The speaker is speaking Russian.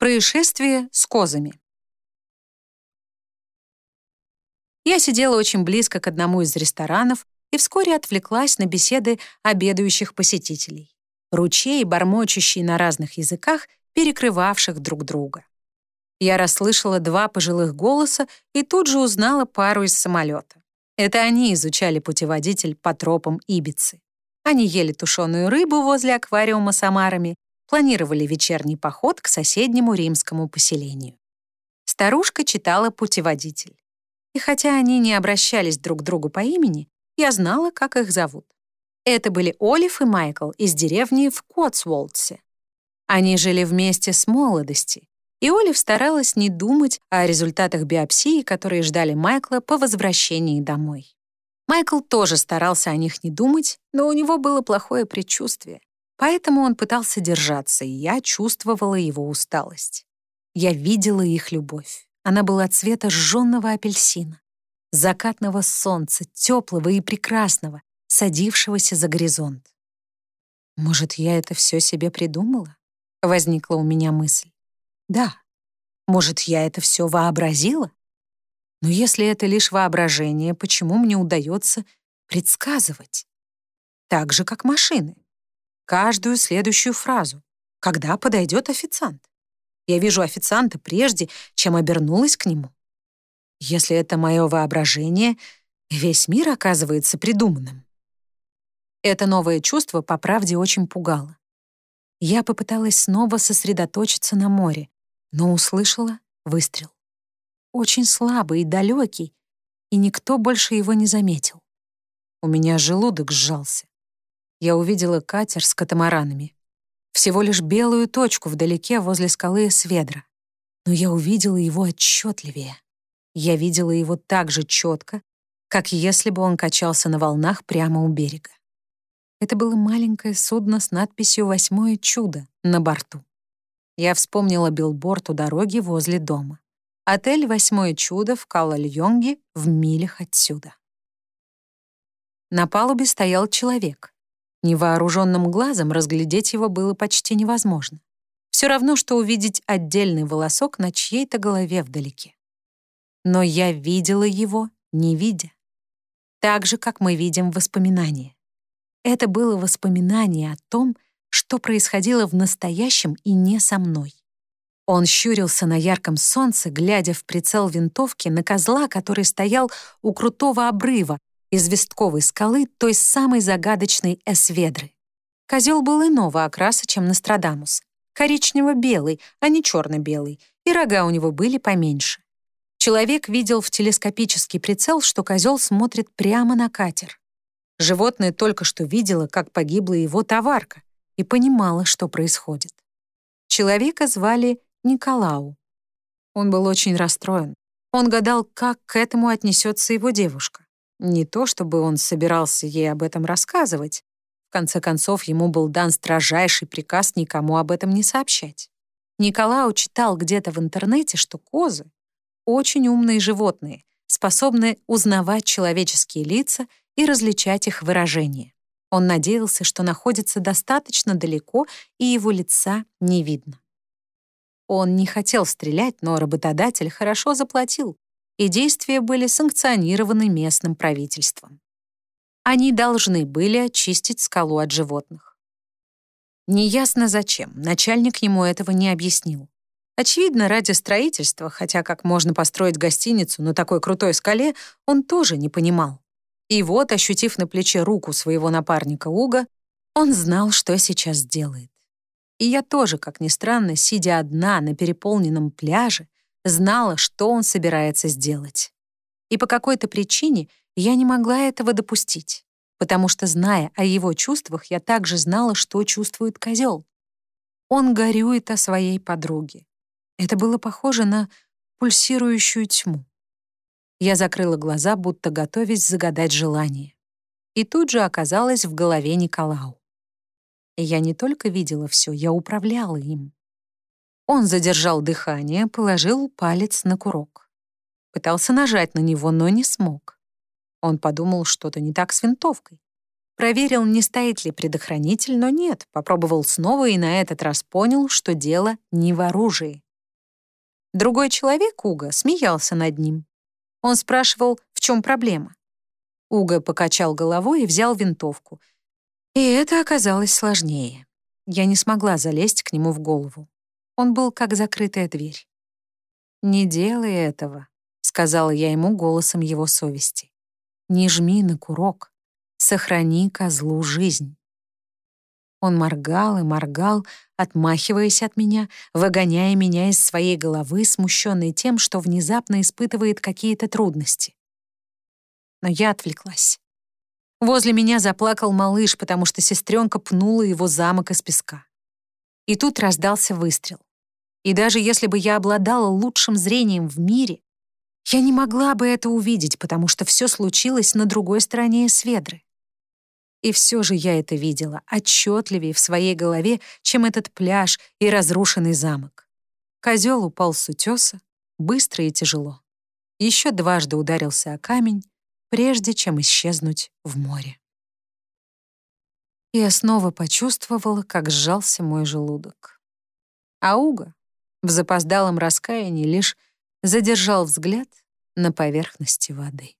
Происшествие с козами. Я сидела очень близко к одному из ресторанов и вскоре отвлеклась на беседы обедающих посетителей. Ручей, бормочущий на разных языках, перекрывавших друг друга. Я расслышала два пожилых голоса и тут же узнала пару из самолета. Это они изучали путеводитель по тропам Ибицы. Они ели тушеную рыбу возле аквариума с омарами планировали вечерний поход к соседнему римскому поселению. Старушка читала путеводитель. И хотя они не обращались друг к другу по имени, я знала, как их зовут. Это были Олив и Майкл из деревни в Котсволдсе. Они жили вместе с молодости, и Олив старалась не думать о результатах биопсии, которые ждали Майкла по возвращении домой. Майкл тоже старался о них не думать, но у него было плохое предчувствие. Поэтому он пытался держаться, и я чувствовала его усталость. Я видела их любовь. Она была цвета жженного апельсина, закатного солнца, теплого и прекрасного, садившегося за горизонт. Может, я это все себе придумала? Возникла у меня мысль. Да. Может, я это все вообразила? Но если это лишь воображение, почему мне удается предсказывать? Так же, как машины каждую следующую фразу, когда подойдет официант. Я вижу официанта прежде, чем обернулась к нему. Если это мое воображение, весь мир оказывается придуманным. Это новое чувство, по правде, очень пугало. Я попыталась снова сосредоточиться на море, но услышала выстрел. Очень слабый и далекий, и никто больше его не заметил. У меня желудок сжался я увидела катер с катамаранами. Всего лишь белую точку вдалеке возле скалы Сведра. Но я увидела его отчетливее. Я видела его так же четко, как если бы он качался на волнах прямо у берега. Это было маленькое судно с надписью «Восьмое чудо» на борту. Я вспомнила билборд у дороги возле дома. Отель «Восьмое чудо» в Калальонге в милях отсюда. На палубе стоял человек. Невооруженным глазом разглядеть его было почти невозможно. Все равно, что увидеть отдельный волосок на чьей-то голове вдалеке. Но я видела его, не видя. Так же, как мы видим воспоминания. Это было воспоминание о том, что происходило в настоящем и не со мной. Он щурился на ярком солнце, глядя в прицел винтовки на козла, который стоял у крутого обрыва, известковой скалы той самой загадочной Эсведры. Козел был иного окраса, чем Нострадамус. Коричнево-белый, а не черно-белый, и рога у него были поменьше. Человек видел в телескопический прицел, что козел смотрит прямо на катер. Животное только что видело, как погибла его товарка, и понимало, что происходит. Человека звали Николау. Он был очень расстроен. Он гадал, как к этому отнесется его девушка. Не то чтобы он собирался ей об этом рассказывать. В конце концов, ему был дан строжайший приказ никому об этом не сообщать. Николау читал где-то в интернете, что козы — очень умные животные, способные узнавать человеческие лица и различать их выражения. Он надеялся, что находится достаточно далеко, и его лица не видно. Он не хотел стрелять, но работодатель хорошо заплатил, и действия были санкционированы местным правительством. Они должны были очистить скалу от животных. Неясно зачем, начальник ему этого не объяснил. Очевидно, ради строительства, хотя как можно построить гостиницу на такой крутой скале, он тоже не понимал. И вот, ощутив на плече руку своего напарника Уга, он знал, что сейчас делает. И я тоже, как ни странно, сидя одна на переполненном пляже, знала, что он собирается сделать. И по какой-то причине я не могла этого допустить, потому что, зная о его чувствах, я также знала, что чувствует козел. Он горюет о своей подруге. Это было похоже на пульсирующую тьму. Я закрыла глаза, будто готовясь загадать желание. И тут же оказалась в голове Николау. Я не только видела все, я управляла им. Он задержал дыхание, положил палец на курок. Пытался нажать на него, но не смог. Он подумал, что-то не так с винтовкой. Проверил, не стоит ли предохранитель, но нет. Попробовал снова и на этот раз понял, что дело не в оружии. Другой человек, Уга, смеялся над ним. Он спрашивал, в чем проблема. Уга покачал головой и взял винтовку. И это оказалось сложнее. Я не смогла залезть к нему в голову. Он был как закрытая дверь. «Не делай этого», — сказала я ему голосом его совести. «Не жми на курок. Сохрани козлу жизнь». Он моргал и моргал, отмахиваясь от меня, выгоняя меня из своей головы, смущенный тем, что внезапно испытывает какие-то трудности. Но я отвлеклась. Возле меня заплакал малыш, потому что сестренка пнула его замок из песка. И тут раздался выстрел. И даже если бы я обладала лучшим зрением в мире, я не могла бы это увидеть, потому что все случилось на другой стороне Сведры. И все же я это видела отчетливее в своей голове, чем этот пляж и разрушенный замок. Козел упал с утеса, быстро и тяжело. Еще дважды ударился о камень, прежде чем исчезнуть в море. Я снова почувствовала, как сжался мой желудок. Ауга в запоздалом раскаянии лишь задержал взгляд на поверхности воды.